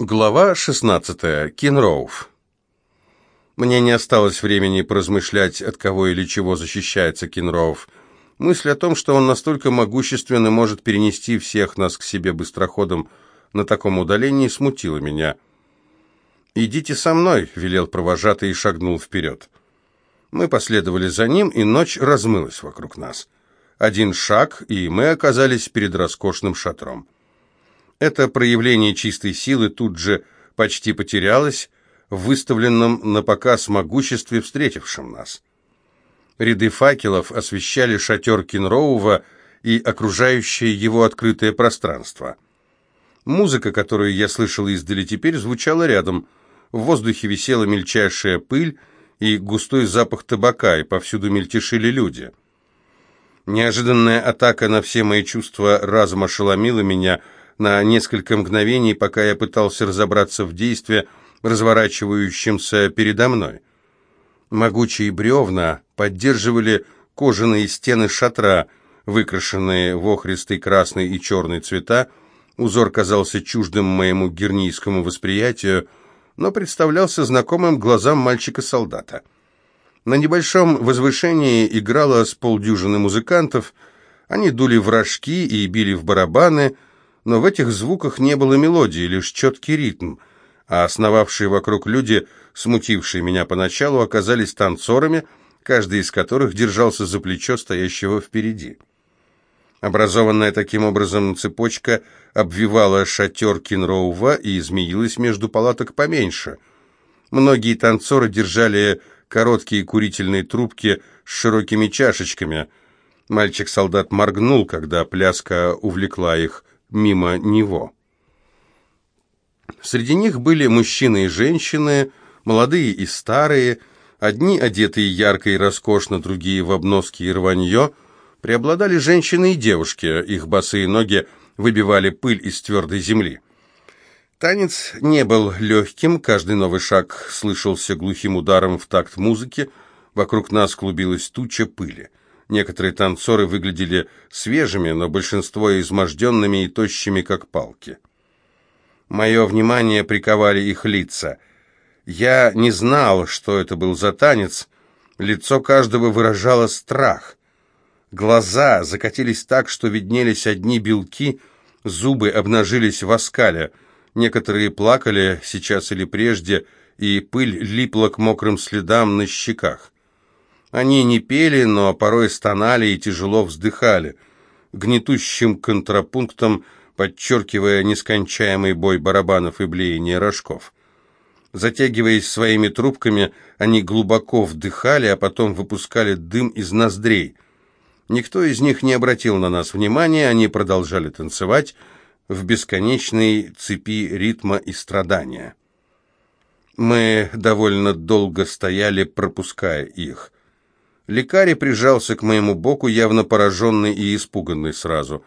Глава 16. Кинроуф. Мне не осталось времени поразмышлять, от кого или чего защищается Кинроуф. Мысль о том, что он настолько могущественно может перенести всех нас к себе быстроходом на таком удалении, смутила меня. «Идите со мной», — велел провожатый и шагнул вперед. Мы последовали за ним, и ночь размылась вокруг нас. Один шаг, и мы оказались перед роскошным шатром. Это проявление чистой силы тут же почти потерялось в выставленном на показ могуществе, встретившем нас. Ряды факелов освещали шатер Кинроува и окружающее его открытое пространство. Музыка, которую я слышал издали теперь, звучала рядом. В воздухе висела мельчайшая пыль и густой запах табака, и повсюду мельтешили люди. Неожиданная атака на все мои чувства разом ошеломила меня – на несколько мгновений, пока я пытался разобраться в действии, разворачивающемся передо мной. Могучие бревна поддерживали кожаные стены шатра, выкрашенные в охристый красный и черный цвета. Узор казался чуждым моему гернийскому восприятию, но представлялся знакомым глазам мальчика-солдата. На небольшом возвышении играло с полдюжины музыкантов, они дули в рожки и били в барабаны, но в этих звуках не было мелодии, лишь четкий ритм, а основавшие вокруг люди, смутившие меня поначалу, оказались танцорами, каждый из которых держался за плечо стоящего впереди. Образованная таким образом цепочка обвивала шатер Кинроува и измеилась между палаток поменьше. Многие танцоры держали короткие курительные трубки с широкими чашечками. Мальчик-солдат моргнул, когда пляска увлекла их мимо него. Среди них были мужчины и женщины, молодые и старые, одни одетые ярко и роскошно, другие в обноски и рванье. Преобладали женщины и девушки, их босые ноги выбивали пыль из твердой земли. Танец не был легким, каждый новый шаг слышался глухим ударом в такт музыки, вокруг нас клубилась туча пыли. Некоторые танцоры выглядели свежими, но большинство изможденными и тощими, как палки. Мое внимание приковали их лица. Я не знал, что это был за танец. Лицо каждого выражало страх. Глаза закатились так, что виднелись одни белки, зубы обнажились в оскале. Некоторые плакали сейчас или прежде, и пыль липла к мокрым следам на щеках. Они не пели, но порой стонали и тяжело вздыхали, гнетущим контрапунктом подчеркивая нескончаемый бой барабанов и блеяние рожков. Затягиваясь своими трубками, они глубоко вдыхали, а потом выпускали дым из ноздрей. Никто из них не обратил на нас внимания, они продолжали танцевать в бесконечной цепи ритма и страдания. Мы довольно долго стояли, пропуская их. Лекарь прижался к моему боку, явно пораженный и испуганный сразу.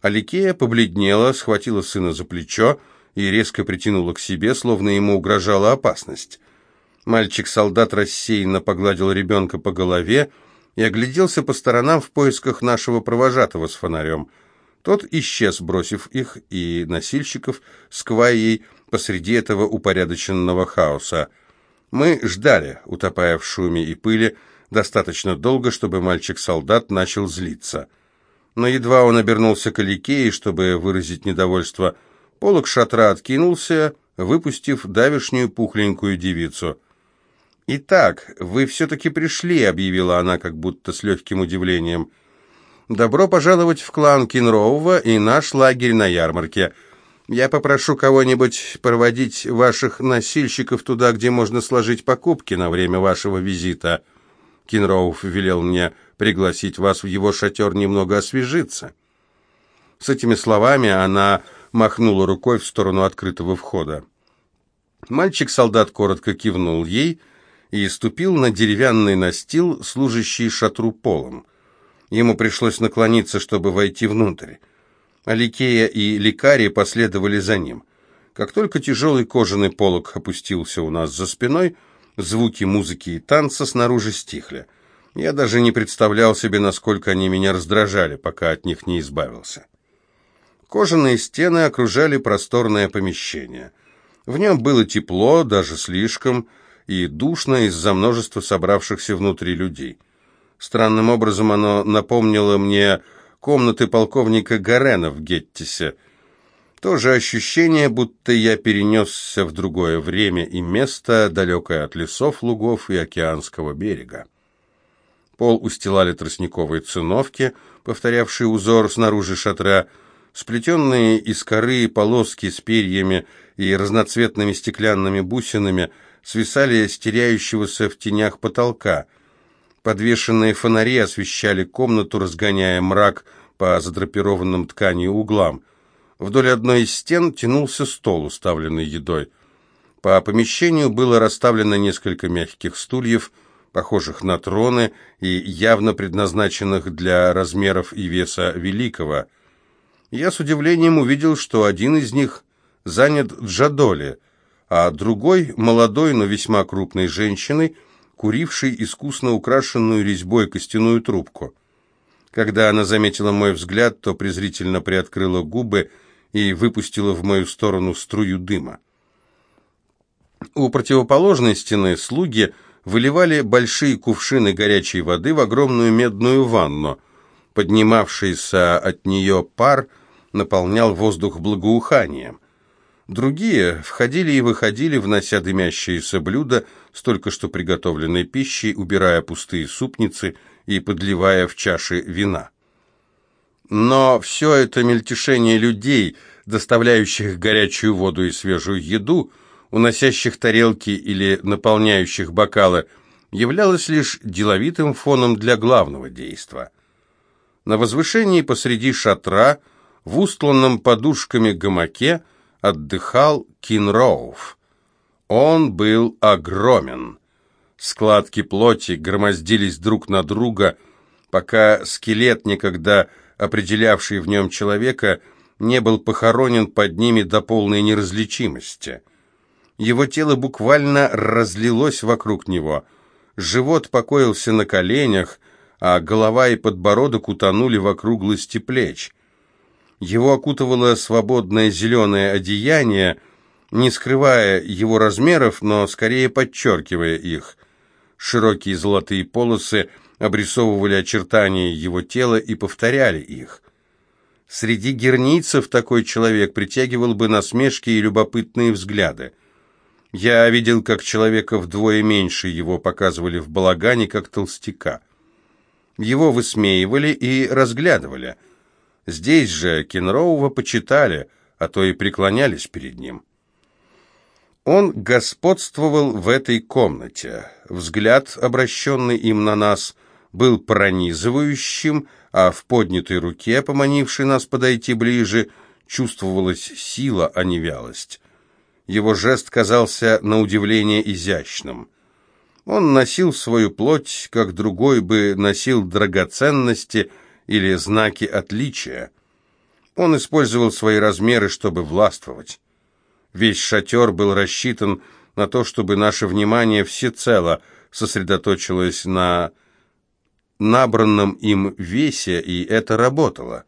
Аликея побледнела, схватила сына за плечо и резко притянула к себе, словно ему угрожала опасность. Мальчик-солдат рассеянно погладил ребенка по голове и огляделся по сторонам в поисках нашего провожатого с фонарем. Тот исчез, бросив их и носильщиков с квайей посреди этого упорядоченного хаоса. Мы ждали, утопая в шуме и пыли, достаточно долго, чтобы мальчик-солдат начал злиться. Но едва он обернулся к Аликее, чтобы выразить недовольство, полог шатра откинулся, выпустив давешнюю пухленькую девицу. «Итак, вы все-таки пришли», — объявила она как будто с легким удивлением. «Добро пожаловать в клан Кинроува и наш лагерь на ярмарке. Я попрошу кого-нибудь проводить ваших носильщиков туда, где можно сложить покупки на время вашего визита». Кинроуф велел мне пригласить вас в его шатер немного освежиться». С этими словами она махнула рукой в сторону открытого входа. Мальчик-солдат коротко кивнул ей и ступил на деревянный настил, служащий шатру полом. Ему пришлось наклониться, чтобы войти внутрь. Аликея и лекари последовали за ним. Как только тяжелый кожаный полог опустился у нас за спиной, Звуки музыки и танца снаружи стихли. Я даже не представлял себе, насколько они меня раздражали, пока от них не избавился. Кожаные стены окружали просторное помещение. В нем было тепло, даже слишком, и душно из-за множества собравшихся внутри людей. Странным образом оно напомнило мне комнаты полковника Гарена в Геттисе. То же ощущение, будто я перенесся в другое время и место, далекое от лесов, лугов и океанского берега. Пол устилали тростниковые циновки, повторявшие узор снаружи шатра, сплетенные из коры полоски с перьями и разноцветными стеклянными бусинами свисали с теряющегося в тенях потолка. Подвешенные фонари освещали комнату, разгоняя мрак по задрапированным тканью углам. Вдоль одной из стен тянулся стол, уставленный едой. По помещению было расставлено несколько мягких стульев, похожих на троны и явно предназначенных для размеров и веса великого. Я с удивлением увидел, что один из них занят Джадоли, а другой, молодой, но весьма крупной женщиной, курившей искусно украшенную резьбой костяную трубку. Когда она заметила мой взгляд, то презрительно приоткрыла губы и выпустила в мою сторону струю дыма. У противоположной стены слуги выливали большие кувшины горячей воды в огромную медную ванну. Поднимавшийся от нее пар наполнял воздух благоуханием. Другие входили и выходили, внося дымящиеся блюда с только что приготовленной пищей, убирая пустые супницы и подливая в чаши вина. Но все это мельтешение людей, доставляющих горячую воду и свежую еду, уносящих тарелки или наполняющих бокалы, являлось лишь деловитым фоном для главного действа. На возвышении посреди шатра, в устланном подушками гамаке, отдыхал Кинроуф. Он был огромен. Складки плоти громоздились друг на друга, пока скелет, некогда определявший в нем человека, не был похоронен под ними до полной неразличимости. Его тело буквально разлилось вокруг него. Живот покоился на коленях, а голова и подбородок утонули в округлости плеч. Его окутывало свободное зеленое одеяние, не скрывая его размеров, но скорее подчеркивая их. Широкие золотые полосы обрисовывали очертания его тела и повторяли их. Среди герницев такой человек притягивал бы насмешки и любопытные взгляды. Я видел, как человека вдвое меньше его показывали в балагане, как толстяка. Его высмеивали и разглядывали – Здесь же Кенроува почитали, а то и преклонялись перед ним. Он господствовал в этой комнате. Взгляд, обращенный им на нас, был пронизывающим, а в поднятой руке, поманившей нас подойти ближе, чувствовалась сила, а не вялость. Его жест казался на удивление изящным. Он носил свою плоть, как другой бы носил драгоценности – или знаки отличия. Он использовал свои размеры, чтобы властвовать. Весь шатер был рассчитан на то, чтобы наше внимание всецело сосредоточилось на набранном им весе, и это работало.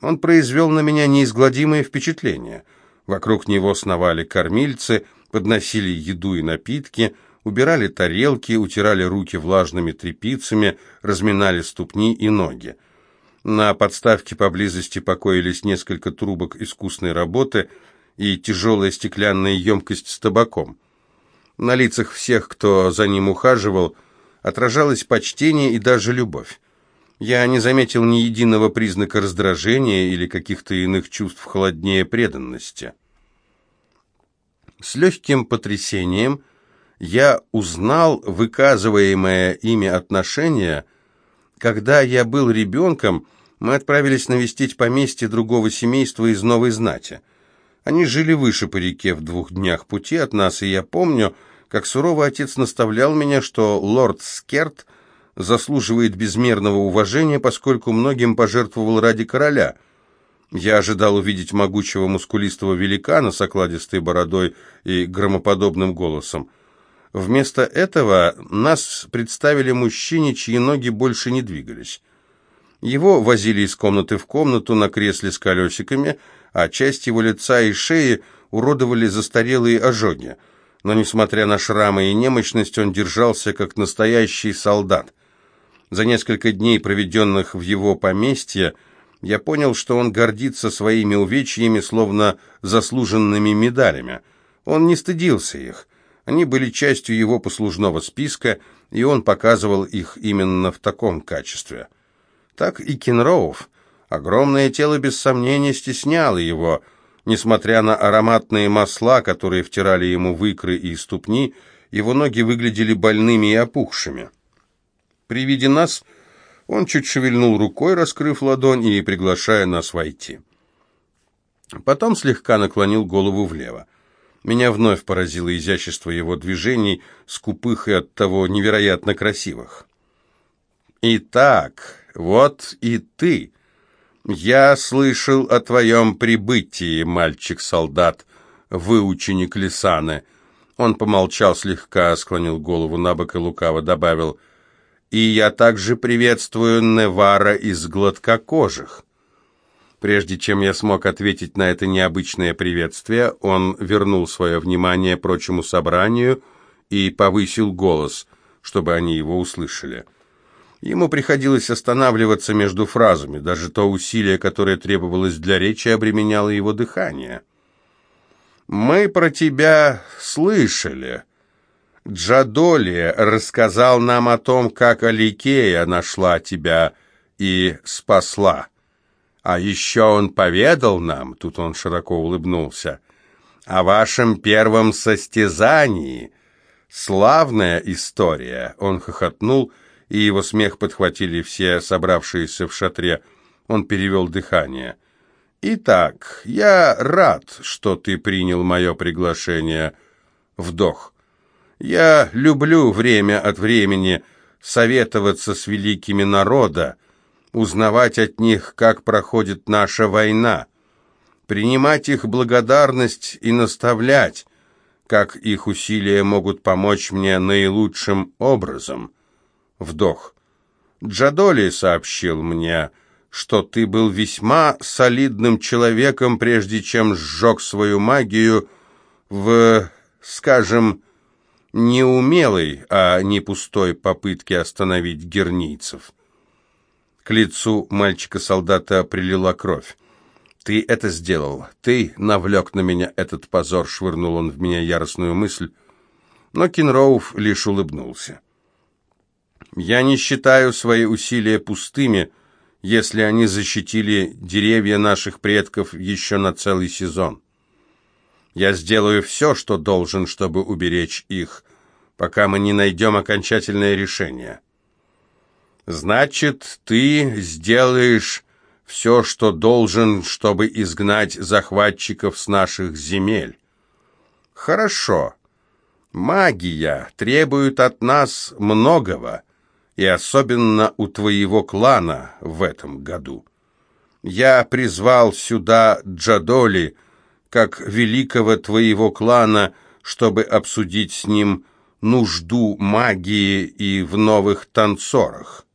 Он произвел на меня неизгладимое впечатление. Вокруг него сновали кормильцы, подносили еду и напитки, убирали тарелки, утирали руки влажными тряпицами, разминали ступни и ноги. На подставке поблизости покоились несколько трубок искусной работы и тяжелая стеклянная емкость с табаком. На лицах всех, кто за ним ухаживал, отражалось почтение и даже любовь. Я не заметил ни единого признака раздражения или каких-то иных чувств холоднее преданности. С легким потрясением я узнал выказываемое ими отношение когда я был ребенком, мы отправились навестить поместье другого семейства из Новой Знати. Они жили выше по реке в двух днях пути от нас, и я помню, как суровый отец наставлял меня, что лорд Скерт заслуживает безмерного уважения, поскольку многим пожертвовал ради короля. Я ожидал увидеть могучего мускулистого великана с окладистой бородой и громоподобным голосом. Вместо этого нас представили мужчине, чьи ноги больше не двигались. Его возили из комнаты в комнату на кресле с колесиками, а часть его лица и шеи уродовали застарелые ожоги. Но, несмотря на шрамы и немощность, он держался как настоящий солдат. За несколько дней, проведенных в его поместье, я понял, что он гордится своими увечьями, словно заслуженными медалями. Он не стыдился их. Они были частью его послужного списка, и он показывал их именно в таком качестве. Так и Кенроуф. Огромное тело без сомнения стесняло его. Несмотря на ароматные масла, которые втирали ему в икры и ступни, его ноги выглядели больными и опухшими. При виде нас он чуть шевельнул рукой, раскрыв ладонь и приглашая нас войти. Потом слегка наклонил голову влево. Меня вновь поразило изящество его движений, скупых и оттого невероятно красивых. «Итак, вот и ты. Я слышал о твоем прибытии, мальчик-солдат, выученик Лисаны». Он помолчал слегка, склонил голову на бок и лукаво добавил – и я также приветствую Невара из гладкокожих». Прежде чем я смог ответить на это необычное приветствие, он вернул свое внимание прочему собранию и повысил голос, чтобы они его услышали. Ему приходилось останавливаться между фразами, даже то усилие, которое требовалось для речи, обременяло его дыхание. «Мы про тебя слышали», Джадоли рассказал нам о том, как Аликея нашла тебя и спасла. А еще он поведал нам, тут он широко улыбнулся, о вашем первом состязании. Славная история. Он хохотнул, его смех подхватили все собравшиеся в шатре. Он перевел дыхание. «Итак, я рад, что ты принял мое приглашение». Вдох. Я люблю время от времени советоваться с великими народа, узнавать от них, как проходит наша война, принимать их благодарность и наставлять, как их усилия могут помочь мне наилучшим образом. Вдох. Джадоли сообщил мне, что ты был весьма солидным человеком, прежде чем сжег свою магию в, скажем, неумелой, а не пустой попытки остановить гернийцев. К лицу мальчика-солдата прилила кровь. «Ты это сделал. Ты навлек на меня этот позор», — швырнул он в меня яростную мысль. Но Кенроуф лишь улыбнулся. «Я не считаю свои усилия пустыми, если они защитили деревья наших предков еще на целый сезон. Я сделаю все, что должен, чтобы уберечь их, пока мы не найдем окончательное решение. Значит, ты сделаешь все, что должен, чтобы изгнать захватчиков с наших земель. Хорошо. Магия требует от нас многого, и особенно у твоего клана в этом году. Я призвал сюда Джадоли, как великого твоего клана, чтобы обсудить с ним нужду магии и в новых танцорах.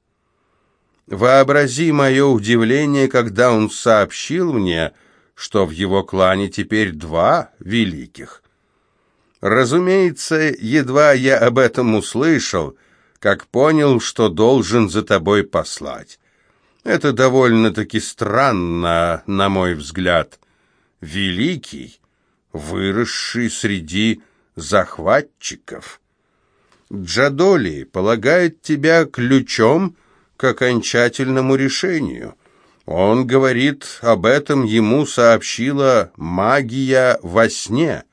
Вообрази мое удивление, когда он сообщил мне, что в его клане теперь два великих. Разумеется, едва я об этом услышал, как понял, что должен за тобой послать. Это довольно-таки странно, на мой взгляд великий, выросший среди захватчиков. Джадоли полагает тебя ключом к окончательному решению. Он говорит, об этом ему сообщила магия во сне.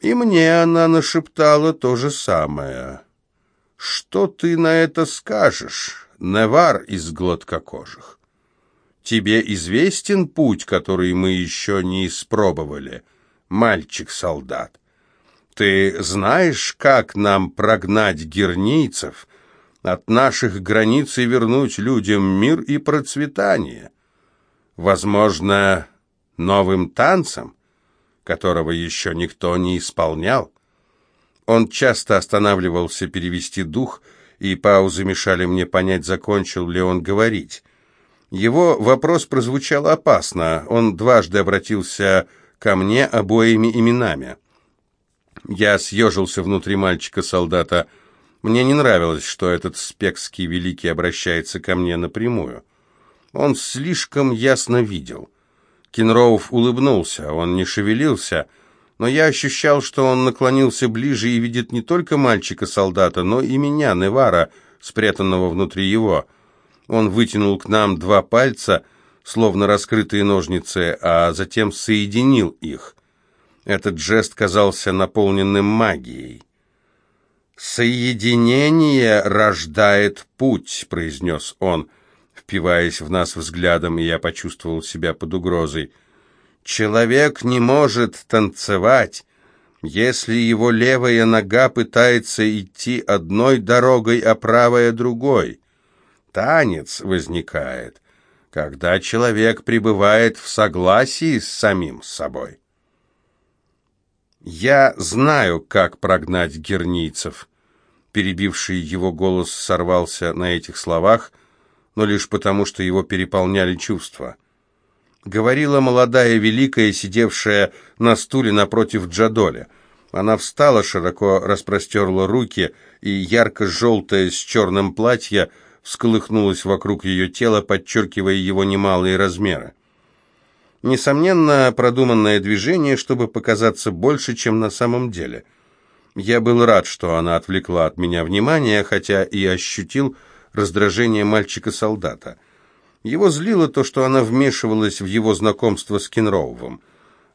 И мне она нашептала то же самое. Что ты на это скажешь, Невар из гладкокожих? Тебе известен путь, который мы еще не испробовали, мальчик-солдат? Ты знаешь, как нам прогнать гернийцев от наших границ и вернуть людям мир и процветание? Возможно, новым танцем, которого еще никто не исполнял? Он часто останавливался перевести дух, и паузы мешали мне понять, закончил ли он говорить. Его вопрос прозвучал опасно. Он дважды обратился ко мне обоими именами. Я съежился внутри мальчика-солдата. Мне не нравилось, что этот спекский великий обращается ко мне напрямую. Он слишком ясно видел. Кенроуф улыбнулся, он не шевелился, но я ощущал, что он наклонился ближе и видит не только мальчика-солдата, но и меня, Невара, спрятанного внутри его. Он вытянул к нам два пальца, словно раскрытые ножницы, а затем соединил их. Этот жест казался наполненным магией. «Соединение рождает путь», — произнес он, впиваясь в нас взглядом, и я почувствовал себя под угрозой. «Человек не может танцевать, если его левая нога пытается идти одной дорогой, а правая другой. Танец возникает, когда человек пребывает в согласии с самим собой». «Я знаю, как прогнать гернийцев», — перебивший его голос сорвался на этих словах, но лишь потому, что его переполняли чувства. Говорила молодая великая, сидевшая на стуле напротив Джадоля. Она встала, широко распростерла руки, и ярко-желтое с черным платье всколыхнулось вокруг ее тела, подчеркивая его немалые размеры. Несомненно, продуманное движение, чтобы показаться больше, чем на самом деле. Я был рад, что она отвлекла от меня внимание, хотя и ощутил раздражение мальчика-солдата. Его злило то, что она вмешивалась в его знакомство с Кенроувом.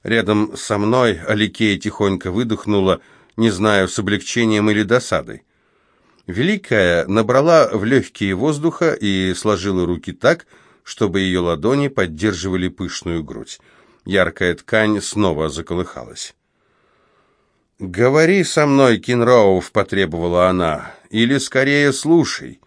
Рядом со мной Аликея тихонько выдохнула, не знаю, с облегчением или досадой. Великая набрала в легкие воздуха и сложила руки так, чтобы ее ладони поддерживали пышную грудь. Яркая ткань снова заколыхалась. «Говори со мной, Кинроув», — потребовала она, — «или скорее слушай.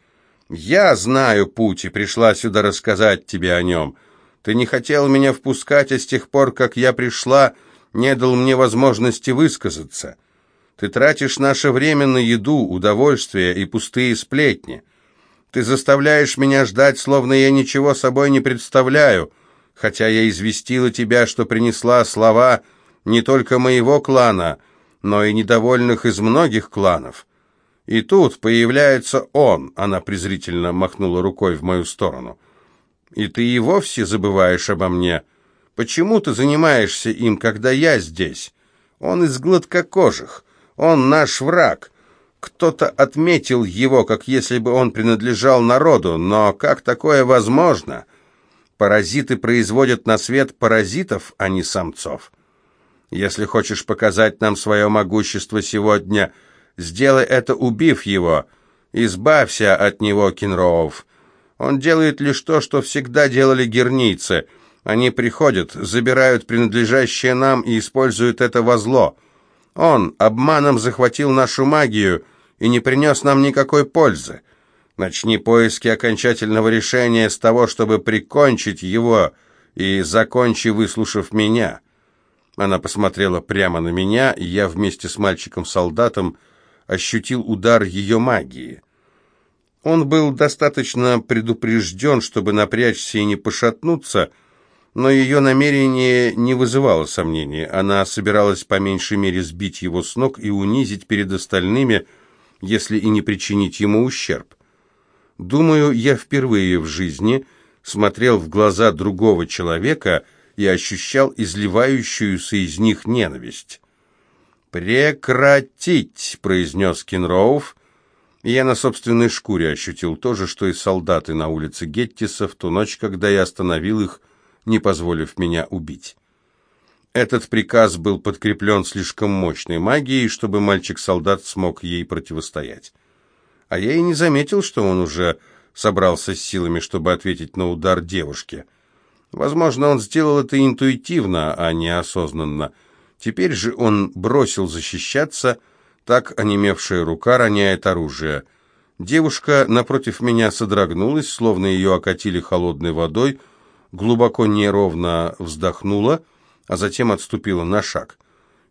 Я знаю путь и пришла сюда рассказать тебе о нем. Ты не хотел меня впускать, а с тех пор, как я пришла, не дал мне возможности высказаться. Ты тратишь наше время на еду, удовольствие и пустые сплетни». Ты заставляешь меня ждать, словно я ничего собой не представляю, хотя я известила тебя, что принесла слова не только моего клана, но и недовольных из многих кланов. И тут появляется он, она презрительно махнула рукой в мою сторону. И ты и вовсе забываешь обо мне. Почему ты занимаешься им, когда я здесь? Он из гладкокожих, он наш враг». Кто-то отметил его, как если бы он принадлежал народу, но как такое возможно? Паразиты производят на свет паразитов, а не самцов. Если хочешь показать нам свое могущество сегодня, сделай это, убив его. Избавься от него, Кенроов. Он делает лишь то, что всегда делали гернийцы. Они приходят, забирают принадлежащее нам и используют это во зло. Он обманом захватил нашу магию — и не принес нам никакой пользы. Начни поиски окончательного решения с того, чтобы прикончить его, и закончи, выслушав меня». Она посмотрела прямо на меня, и я вместе с мальчиком-солдатом ощутил удар ее магии. Он был достаточно предупрежден, чтобы напрячься и не пошатнуться, но ее намерение не вызывало сомнений. Она собиралась по меньшей мере сбить его с ног и унизить перед остальными, если и не причинить ему ущерб. Думаю, я впервые в жизни смотрел в глаза другого человека и ощущал изливающуюся из них ненависть. «Прекратить!» — произнес Кенроуф, я на собственной шкуре ощутил то же, что и солдаты на улице Геттиса в ту ночь, когда я остановил их, не позволив меня убить. Этот приказ был подкреплен слишком мощной магией, чтобы мальчик-солдат смог ей противостоять. А я и не заметил, что он уже собрался с силами, чтобы ответить на удар девушки. Возможно, он сделал это интуитивно, а не осознанно. Теперь же он бросил защищаться, так онемевшая рука роняет оружие. Девушка напротив меня содрогнулась, словно ее окатили холодной водой, глубоко неровно вздохнула — а затем отступила на шаг.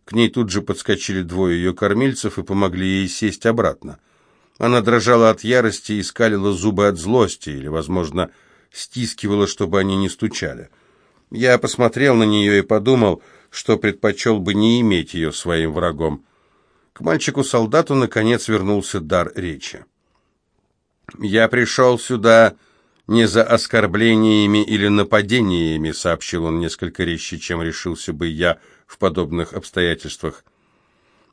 К ней тут же подскочили двое ее кормильцев и помогли ей сесть обратно. Она дрожала от ярости и скалила зубы от злости, или, возможно, стискивала, чтобы они не стучали. Я посмотрел на нее и подумал, что предпочел бы не иметь ее своим врагом. К мальчику-солдату, наконец, вернулся дар речи. «Я пришел сюда не за оскорблениями или нападениями», сообщил он несколько резче, чем решился бы я в подобных обстоятельствах.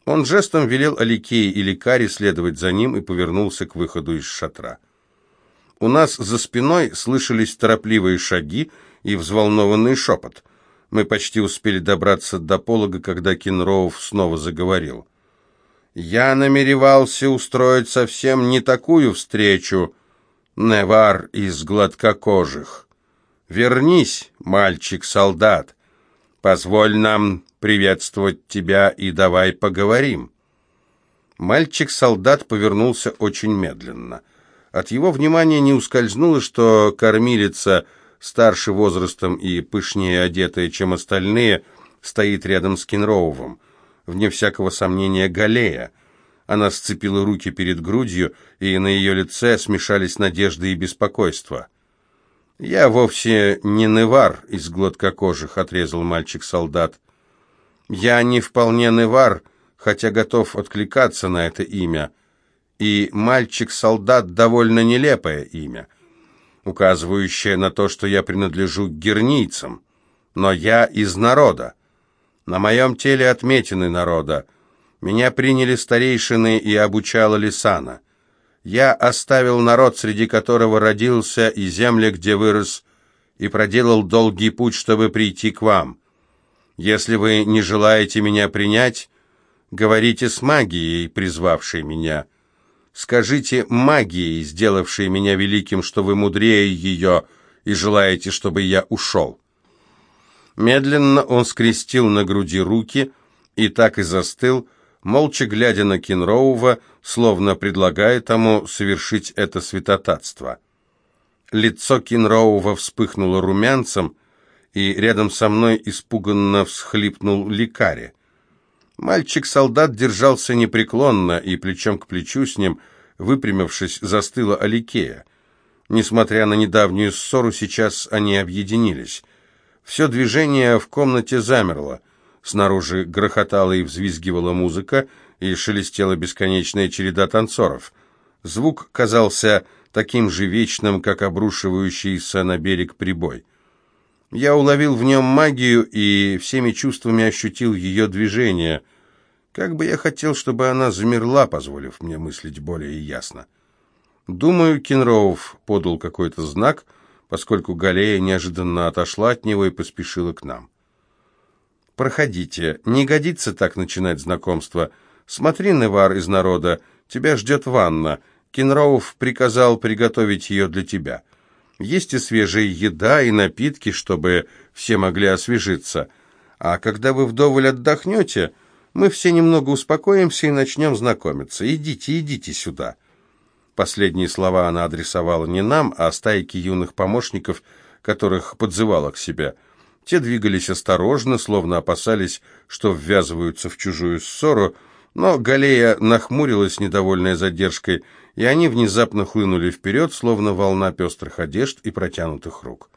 Он жестом велел Аликее и Ликаре следовать за ним и повернулся к выходу из шатра. У нас за спиной слышались торопливые шаги и взволнованный шепот. Мы почти успели добраться до полога, когда Кенроуф снова заговорил. «Я намеревался устроить совсем не такую встречу, Невар из гладкокожих. Вернись, мальчик-солдат, позволь нам приветствовать тебя и давай поговорим». Мальчик-солдат повернулся очень медленно. От его внимания не ускользнуло, что кормилица, старше возрастом и пышнее одетая, чем остальные, стоит рядом с Кенроувом. Вне всякого сомнения, Галея. Она сцепила руки перед грудью, и на ее лице смешались надежды и беспокойство. «Я вовсе не Невар из гладкокожих», — отрезал мальчик-солдат. Я не вполне невар, хотя готов откликаться на это имя. И мальчик-солдат довольно нелепое имя, указывающее на то, что я принадлежу к гернийцам. Но я из народа. На моем теле отметины народа. Меня приняли старейшины и обучала Лисана. Я оставил народ, среди которого родился, и земли, где вырос, и проделал долгий путь, чтобы прийти к вам. Если вы не желаете меня принять, говорите с магией, призвавшей меня. Скажите магией, сделавшей меня великим, что вы мудрее ее и желаете, чтобы я ушел». Медленно он скрестил на груди руки и так и застыл, молча глядя на Кенроува, словно предлагая тому совершить это святотатство. Лицо Кенроува вспыхнуло румянцем, и рядом со мной испуганно всхлипнул лекарь. Мальчик-солдат держался непреклонно, и плечом к плечу с ним, выпрямившись, застыла Аликея. Несмотря на недавнюю ссору, сейчас они объединились. Все движение в комнате замерло. Снаружи грохотала и взвизгивала музыка, и шелестела бесконечная череда танцоров. Звук казался таким же вечным, как обрушивающийся на берег прибой. Я уловил в нем магию и всеми чувствами ощутил ее движение. Как бы я хотел, чтобы она замерла, позволив мне мыслить более ясно. Думаю, Кенроув подал какой-то знак, поскольку Галея неожиданно отошла от него и поспешила к нам. «Проходите. Не годится так начинать знакомство. Смотри, Невар из народа, тебя ждет ванна. Кенроув приказал приготовить ее для тебя». Есть и свежая еда, и напитки, чтобы все могли освежиться. А когда вы вдоволь отдохнете, мы все немного успокоимся и начнем знакомиться. Идите, идите сюда». Последние слова она адресовала не нам, а стайке юных помощников, которых подзывала к себе. Те двигались осторожно, словно опасались, что ввязываются в чужую ссору, но Галея нахмурилась, недовольная задержкой, и они внезапно хлынули вперед, словно волна пестрых одежд и протянутых рук.